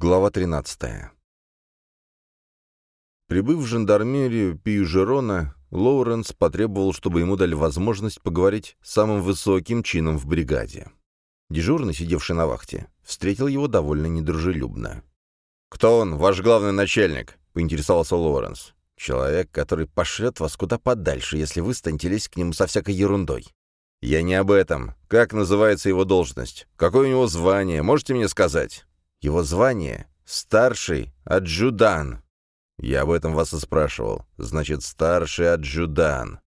Глава 13. Прибыв в жандармерию Пью-Жерона, Лоуренс потребовал, чтобы ему дали возможность поговорить с самым высоким чином в бригаде. Дежурный, сидевший на вахте, встретил его довольно недружелюбно. «Кто он, ваш главный начальник?» — поинтересовался Лоуренс. «Человек, который пошлет вас куда подальше, если вы станете лезть к нему со всякой ерундой». «Я не об этом. Как называется его должность? Какое у него звание? Можете мне сказать?» Его звание — старший аджудан. Я об этом вас и спрашивал. Значит, старший аджудан.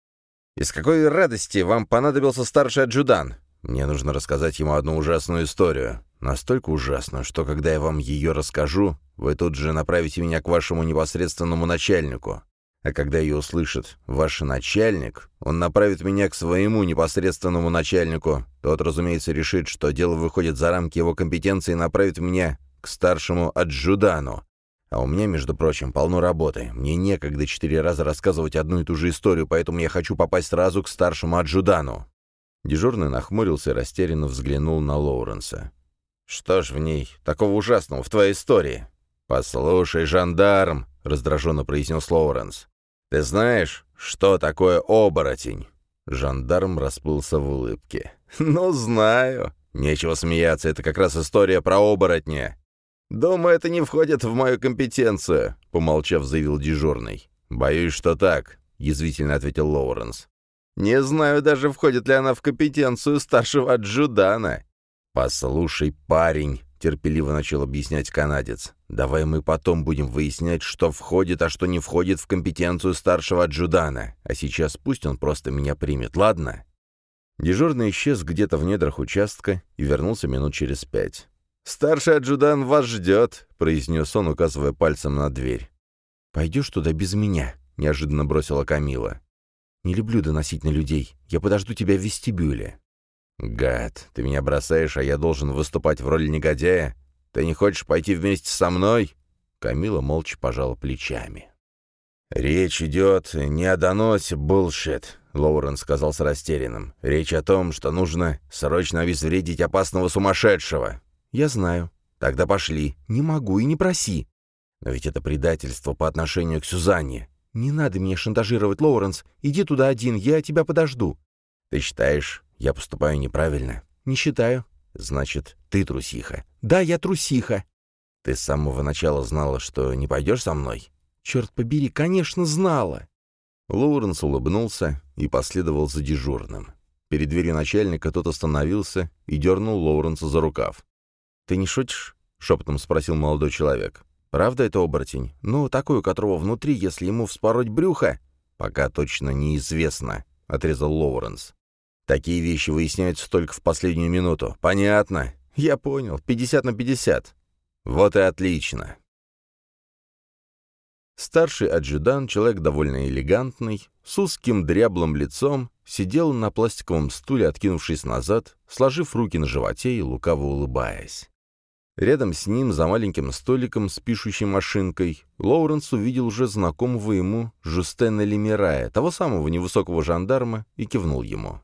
Из какой радости вам понадобился старший аджудан? Мне нужно рассказать ему одну ужасную историю. Настолько ужасную, что когда я вам ее расскажу, вы тут же направите меня к вашему непосредственному начальнику. А когда ее услышит ваш начальник, он направит меня к своему непосредственному начальнику. Тот, разумеется, решит, что дело выходит за рамки его компетенции и направит меня к старшему аджудану. А у меня, между прочим, полно работы. Мне некогда четыре раза рассказывать одну и ту же историю, поэтому я хочу попасть сразу к старшему аджудану». Дежурный нахмурился и растерянно взглянул на Лоуренса. «Что ж в ней такого ужасного в твоей истории?» «Послушай, жандарм», — раздраженно произнес Лоуренс. «Ты знаешь, что такое оборотень?» Жандарм расплылся в улыбке. «Ну, знаю. Нечего смеяться, это как раз история про оборотня. Думаю, это не входит в мою компетенцию», — помолчав, заявил дежурный. «Боюсь, что так», — язвительно ответил Лоуренс. «Не знаю даже, входит ли она в компетенцию старшего Джудана». «Послушай, парень», терпеливо начал объяснять канадец. «Давай мы потом будем выяснять, что входит, а что не входит в компетенцию старшего аджудана. А сейчас пусть он просто меня примет, ладно?» Дежурный исчез где-то в недрах участка и вернулся минут через пять. «Старший аджудан вас ждет», — произнес он, указывая пальцем на дверь. «Пойдешь туда без меня», — неожиданно бросила Камила. «Не люблю доносить на людей. Я подожду тебя в вестибюле». «Гад, ты меня бросаешь, а я должен выступать в роли негодяя? Ты не хочешь пойти вместе со мной?» Камила молча пожала плечами. «Речь идет не о доносе, булшит», — Лоурен сказал с растерянным. «Речь о том, что нужно срочно обезвредить опасного сумасшедшего». «Я знаю. Тогда пошли. Не могу и не проси». «Но ведь это предательство по отношению к Сюзанне». «Не надо меня шантажировать, Лоуренс. Иди туда один, я тебя подожду». «Ты считаешь, я поступаю неправильно? Не считаю. Значит, ты трусиха. Да, я трусиха. Ты с самого начала знала, что не пойдешь со мной? Черт побери, конечно, знала. Лоуренс улыбнулся и последовал за дежурным. Перед дверью начальника тот остановился и дернул Лоуренса за рукав. «Ты не шутишь?» — шепотом спросил молодой человек. «Правда это оборотень? Ну, такой, у которого внутри, если ему вспороть брюхо?» «Пока точно неизвестно», — отрезал Лоуренс. Такие вещи выясняются только в последнюю минуту. Понятно. Я понял. 50 на 50. Вот и отлично. Старший адъютант, человек довольно элегантный, с узким дряблым лицом, сидел на пластиковом стуле, откинувшись назад, сложив руки на животе и лукаво улыбаясь. Рядом с ним, за маленьким столиком с пишущей машинкой, Лоуренс увидел уже знакомого ему Жустена Лемирая, того самого невысокого жандарма, и кивнул ему.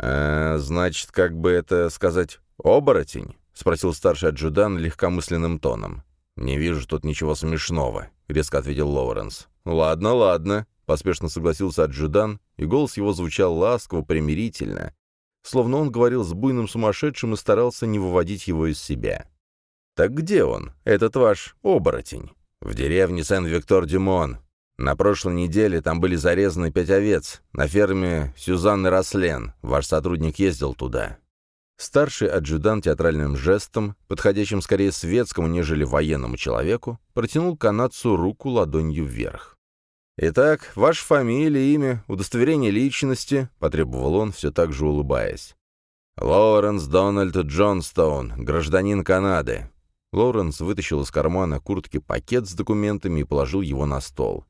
«А, значит, как бы это сказать, оборотень?» — спросил старший аджудан легкомысленным тоном. «Не вижу тут ничего смешного», — резко ответил Лоуренс. «Ладно, ладно», — поспешно согласился аджудан, и голос его звучал ласково, примирительно, словно он говорил с буйным сумасшедшим и старался не выводить его из себя. «Так где он, этот ваш оборотень?» «В деревне Сен-Виктор-Дюмон. На прошлой неделе там были зарезаны пять овец на ферме Сюзанны Рослен. Ваш сотрудник ездил туда». Старший адъютант театральным жестом, подходящим скорее светскому, нежели военному человеку, протянул канадцу руку ладонью вверх. «Итак, ваша фамилия, имя, удостоверение личности», — потребовал он, все так же улыбаясь. «Лоуренс Дональд Джонстоун, гражданин Канады». Лоуренс вытащил из кармана куртки пакет с документами и положил его на стол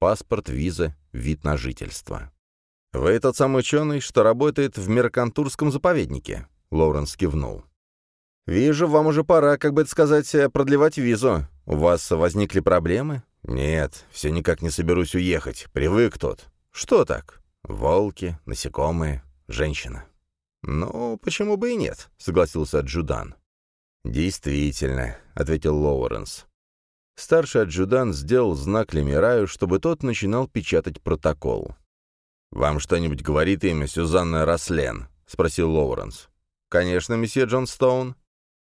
паспорт, виза, вид на жительство. «Вы тот самый ученый, что работает в Меркантурском заповеднике?» Лоуренс кивнул. «Вижу, вам уже пора, как бы это сказать, продлевать визу. У вас возникли проблемы?» «Нет, все никак не соберусь уехать. Привык тут». «Что так?» «Волки, насекомые, женщина». «Ну, почему бы и нет?» — согласился Джудан. «Действительно», — ответил Лоуренс. Старший адъюдант сделал знак Лемираю, чтобы тот начинал печатать протокол. «Вам что-нибудь говорит имя Сюзанна Рослен?» — спросил Лоуренс. «Конечно, месье Джон Стоун.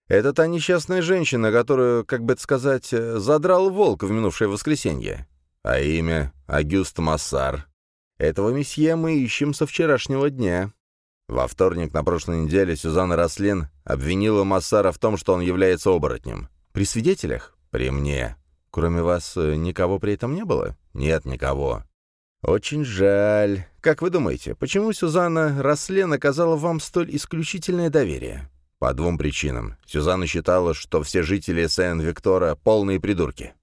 Это та несчастная женщина, которую, как бы это сказать, задрал волк в минувшее воскресенье. А имя — Агюст Массар. Этого месье мы ищем со вчерашнего дня. Во вторник на прошлой неделе Сюзанна Рослин обвинила Массара в том, что он является оборотнем. При свидетелях? При мне. Кроме вас э, никого при этом не было? Нет никого. Очень жаль. Как вы думаете, почему Сюзанна Рослен оказала вам столь исключительное доверие? По двум причинам. Сюзанна считала, что все жители Сен-Виктора — полные придурки.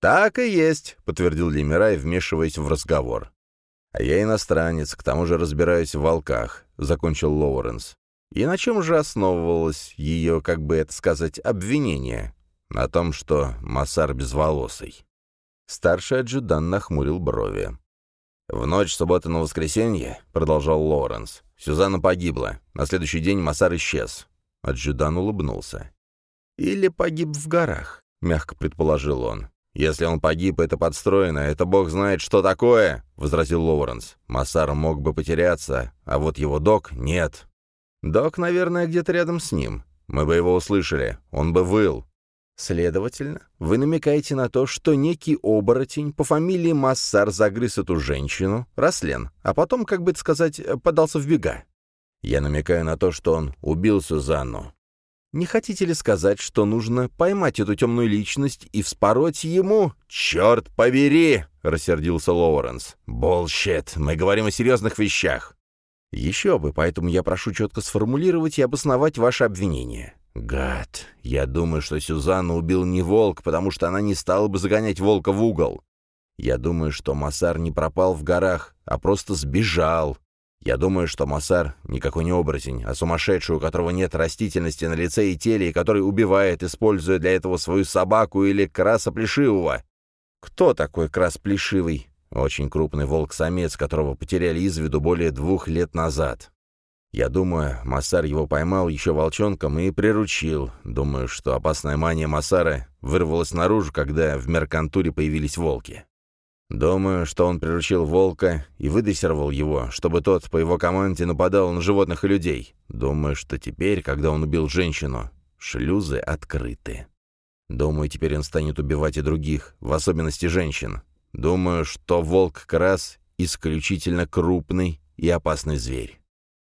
«Так и есть», — подтвердил Лемирай, вмешиваясь в разговор. «А я иностранец, к тому же разбираюсь в волках», — закончил Лоуренс. «И на чем же основывалось ее, как бы это сказать, обвинение? На том, что Массар безволосый». Старший адъютант нахмурил брови. «В ночь субботы на воскресенье», — продолжал Лоуренс, — «Сюзанна погибла. На следующий день Массар исчез». Аджудан улыбнулся. «Или погиб в горах», — мягко предположил он. «Если он погиб, это подстроено, это бог знает, что такое!» — возразил Лоуренс. «Массар мог бы потеряться, а вот его док — нет». «Док, наверное, где-то рядом с ним. Мы бы его услышали, он бы выл». «Следовательно, вы намекаете на то, что некий оборотень по фамилии Массар загрыз эту женщину, Рослен, а потом, как бы это сказать, подался в бега?» «Я намекаю на то, что он убил Сюзанну. Не хотите ли сказать, что нужно поймать эту темную личность и вспороть ему? Черт побери!» — рассердился Лоуренс. «Болщет! Мы говорим о серьезных вещах!» «Еще бы, поэтому я прошу четко сформулировать и обосновать ваше обвинение. Гад, я думаю, что Сюзанну убил не волк, потому что она не стала бы загонять волка в угол. Я думаю, что Массар не пропал в горах, а просто сбежал. Я думаю, что Массар никакой не оборотень, а сумасшедший, у которого нет растительности на лице и теле, и который убивает, используя для этого свою собаку или краса плешивого. Кто такой крас плешивый? Очень крупный волк-самец, которого потеряли из виду более двух лет назад. Я думаю, Массар его поймал еще волчонком и приручил. Думаю, что опасная мания Массара вырвалась наружу, когда в Меркантуре появились волки. Думаю, что он приручил волка и выдрессировал его, чтобы тот по его команде нападал на животных и людей. Думаю, что теперь, когда он убил женщину, шлюзы открыты. Думаю, теперь он станет убивать и других, в особенности женщин. Думаю, что волк-крас исключительно крупный и опасный зверь.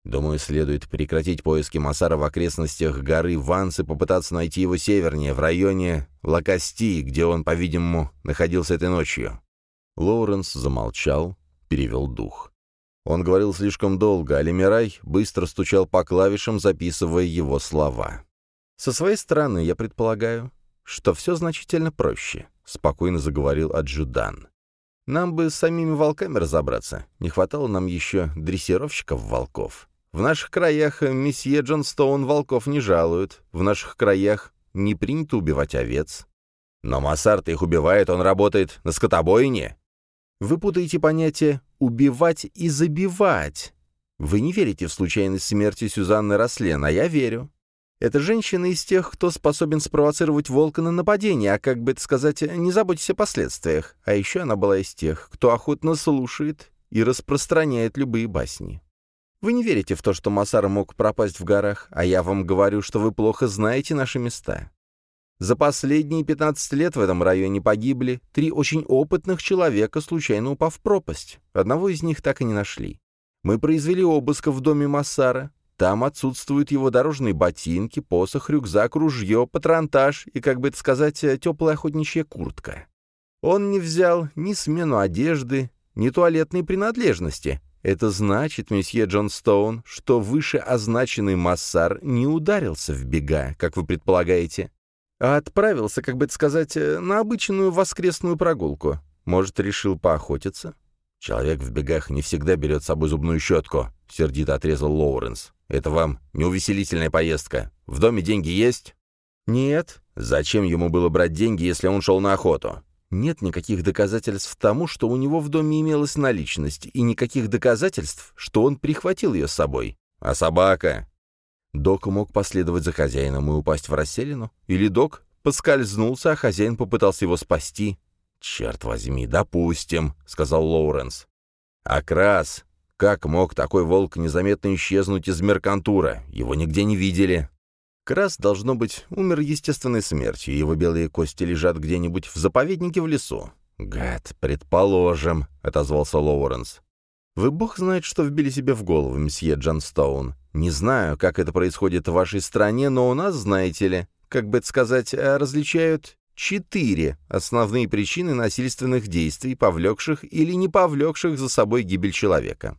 Думаю, следует прекратить поиски Масара в окрестностях горы Ванс и попытаться найти его севернее, в районе Лакости, где он, по-видимому, находился этой ночью. Лоуренс замолчал, перевел дух. Он говорил слишком долго, а Лемирай быстро стучал по клавишам, записывая его слова. «Со своей стороны, я предполагаю, что все значительно проще», — спокойно заговорил Аджудан. «Нам бы с самими волками разобраться. Не хватало нам еще дрессировщиков волков. В наших краях месье Джон Стоун волков не жалуют. В наших краях не принято убивать овец. Но Массарт их убивает, он работает на скотобойне. Вы путаете понятия «убивать» и «забивать». Вы не верите в случайность смерти Сюзанны Рослен, а я верю. Эта женщина из тех, кто способен спровоцировать волка на нападение, а, как бы это сказать, не заботьтесь о последствиях. А еще она была из тех, кто охотно слушает и распространяет любые басни. Вы не верите в то, что Масар мог пропасть в горах, а я вам говорю, что вы плохо знаете наши места. За последние 15 лет в этом районе погибли три очень опытных человека, случайно упав в пропасть. Одного из них так и не нашли. Мы произвели обыск в доме Массара. Там отсутствуют его дорожные ботинки, посох, рюкзак, ружье, патронтаж и, как бы это сказать, теплая охотничья куртка. Он не взял ни смену одежды, ни туалетной принадлежности. Это значит, месье Джон Стоун, что выше означенный Массар не ударился в бега, как вы предполагаете а отправился, как бы это сказать, э, на обычную воскресную прогулку. Может, решил поохотиться? Человек в бегах не всегда берет с собой зубную щетку, — сердито отрезал Лоуренс. Это вам не увеселительная поездка. В доме деньги есть? Нет. Зачем ему было брать деньги, если он шел на охоту? Нет никаких доказательств тому, что у него в доме имелась наличность, и никаких доказательств, что он прихватил ее с собой. А собака? Док мог последовать за хозяином и упасть в расселину? Или Док поскользнулся, а хозяин попытался его спасти? «Черт возьми, допустим», — сказал Лоуренс. «Акрас! Как мог такой волк незаметно исчезнуть из меркантура? Его нигде не видели». Крас, должно быть, умер естественной смертью, его белые кости лежат где-нибудь в заповеднике в лесу. «Гад, предположим», — отозвался Лоуренс. «Вы бог знает, что вбили себе в голову, месье Джанстоун. Не знаю, как это происходит в вашей стране, но у нас, знаете ли, как бы это сказать, различают четыре основные причины насильственных действий, повлекших или не повлекших за собой гибель человека.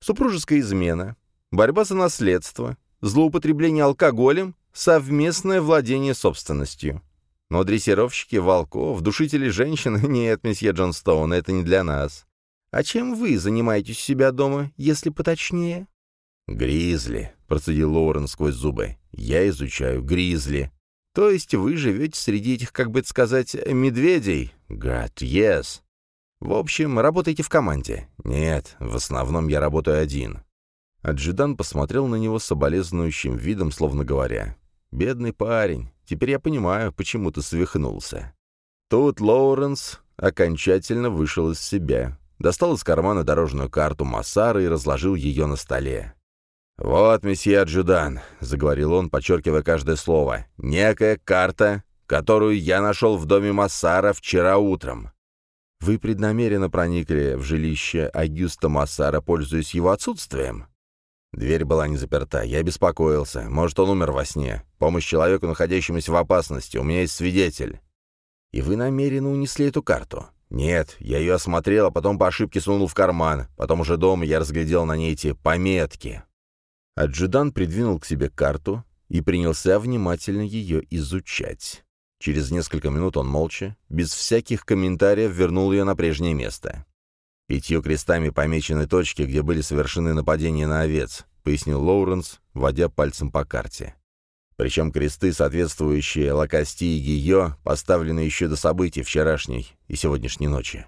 Супружеская измена, борьба за наследство, злоупотребление алкоголем, совместное владение собственностью. Но дрессировщики волков, душители женщин, нет, месье Джонстоун, это не для нас. А чем вы занимаетесь у себя дома, если поточнее? «Гризли», — процедил Лоурен сквозь зубы. «Я изучаю гризли». «То есть вы живете среди этих, как бы это сказать, медведей?» «God, yes». «В общем, работаете в команде?» «Нет, в основном я работаю один». Аджидан посмотрел на него с соболезнующим видом, словно говоря. «Бедный парень, теперь я понимаю, почему ты свихнулся». Тут Лоуренс окончательно вышел из себя, достал из кармана дорожную карту Массара и разложил ее на столе. «Вот, месье Аджудан», — заговорил он, подчеркивая каждое слово, — «некая карта, которую я нашел в доме Массара вчера утром». «Вы преднамеренно проникли в жилище Агюста Массара, пользуясь его отсутствием?» Дверь была не заперта. Я беспокоился. Может, он умер во сне. Помощь человеку, находящемуся в опасности. У меня есть свидетель. И вы намеренно унесли эту карту? Нет, я ее осмотрел, а потом по ошибке сунул в карман. Потом уже дома я разглядел на ней эти пометки. Аджудан придвинул к себе карту и принялся внимательно ее изучать. Через несколько минут он молча, без всяких комментариев, вернул ее на прежнее место. «Пятью крестами помечены точки, где были совершены нападения на овец», — пояснил Лоуренс, водя пальцем по карте. Причем кресты, соответствующие Лакости и Гио, поставлены еще до событий вчерашней и сегодняшней ночи.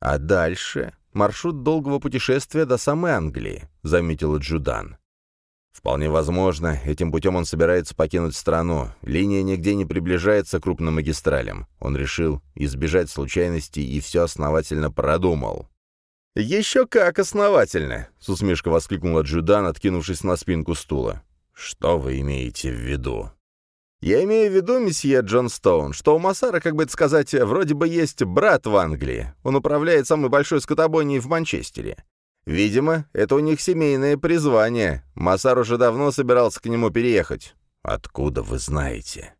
«А дальше маршрут долгого путешествия до самой Англии», — заметил Джудан. Вполне возможно, этим путем он собирается покинуть страну. Линия нигде не приближается к крупным магистралям. Он решил избежать случайностей и все основательно продумал. «Еще как основательно!» — с усмешкой воскликнул Джудан, откинувшись на спинку стула. «Что вы имеете в виду?» «Я имею в виду, месье Джон Стоун, что у Массара, как бы это сказать, вроде бы есть брат в Англии. Он управляет самой большой скотобойней в Манчестере. Видимо, это у них семейное призвание. Масар уже давно собирался к нему переехать. Откуда вы знаете?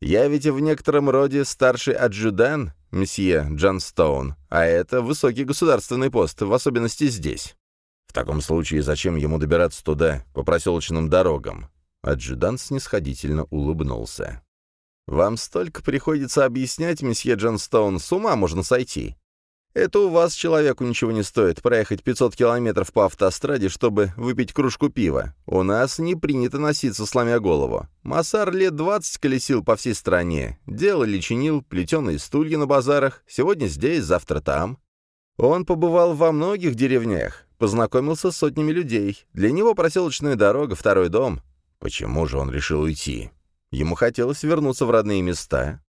Я ведь в некотором роде старший аджудан, месье Джанстоун, а это высокий государственный пост, в особенности здесь. В таком случае зачем ему добираться туда, по проселочным дорогам? Аджудан снисходительно улыбнулся. «Вам столько приходится объяснять, месье Джанстоун, с ума можно сойти. Это у вас человеку ничего не стоит проехать 500 километров по автостраде, чтобы выпить кружку пива. У нас не принято носиться, сломя голову. Массар лет 20 колесил по всей стране. Делал чинил, плетеные стулья на базарах. Сегодня здесь, завтра там. Он побывал во многих деревнях, познакомился с сотнями людей. Для него проселочная дорога, второй дом. Почему же он решил уйти? Ему хотелось вернуться в родные места.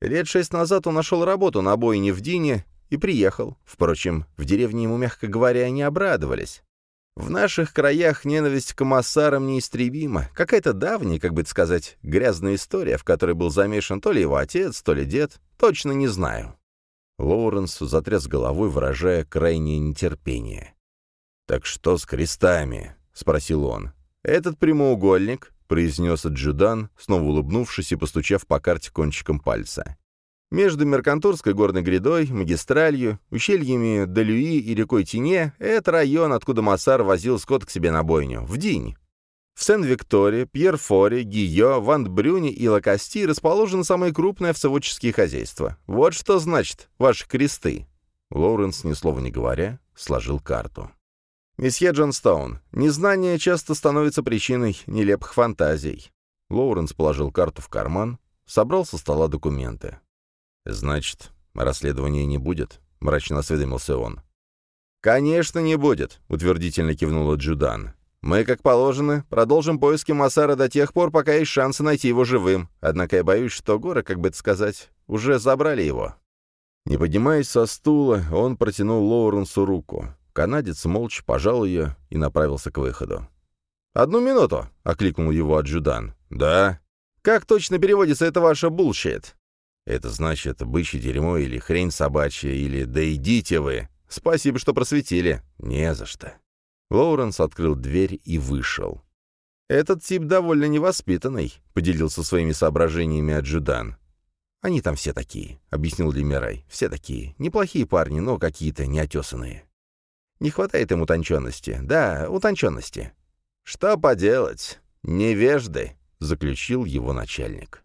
Лет шесть назад он нашел работу на бойне в Дине и приехал. Впрочем, в деревне ему, мягко говоря, не обрадовались. В наших краях ненависть к массарам неистребима. Какая-то давняя, как бы сказать, грязная история, в которой был замешан то ли его отец, то ли дед. Точно не знаю. Лоуренс затряс головой, выражая крайнее нетерпение. «Так что с крестами?» — спросил он. «Этот прямоугольник», — произнес Джудан, снова улыбнувшись и постучав по карте кончиком пальца. Между Меркантурской горной грядой, магистралью, ущельями Далюи и рекой Тине — это район, откуда Массар возил скот к себе на бойню, в день. В Сен-Викторе, Пьерфоре, Гийо, Вандбрюне и Лакости расположены самые крупные овцеводческие хозяйства. Вот что значит ваши кресты. Лоуренс, ни слова не говоря, сложил карту. «Месье Джонстоун, незнание часто становится причиной нелепых фантазий». Лоуренс положил карту в карман, собрал со стола документы. «Значит, расследования не будет?» — мрачно осведомился он. «Конечно, не будет», — утвердительно кивнула Джудан. Мы, как положено, продолжим поиски Массара до тех пор, пока есть шансы найти его живым. Однако я боюсь, что горы, как бы это сказать, уже забрали его». Не поднимаясь со стула, он протянул Лоуренсу руку. Канадец молча пожал ее и направился к выходу. «Одну минуту!» — окликнул его Аджудан. «Да?» «Как точно переводится это ваше bullshit?» «Это значит бычье дерьмо или хрень собачья, или «да идите вы!» «Спасибо, что просветили». «Не за что». Лоуренс открыл дверь и вышел. «Этот тип довольно невоспитанный», — поделился своими соображениями Аджудан. «Они там все такие», — объяснил Лемирай. «Все такие. Неплохие парни, но какие-то неотесанные. Не хватает им утонченности. Да, утонченности». «Что поделать? Невежды», — заключил его начальник.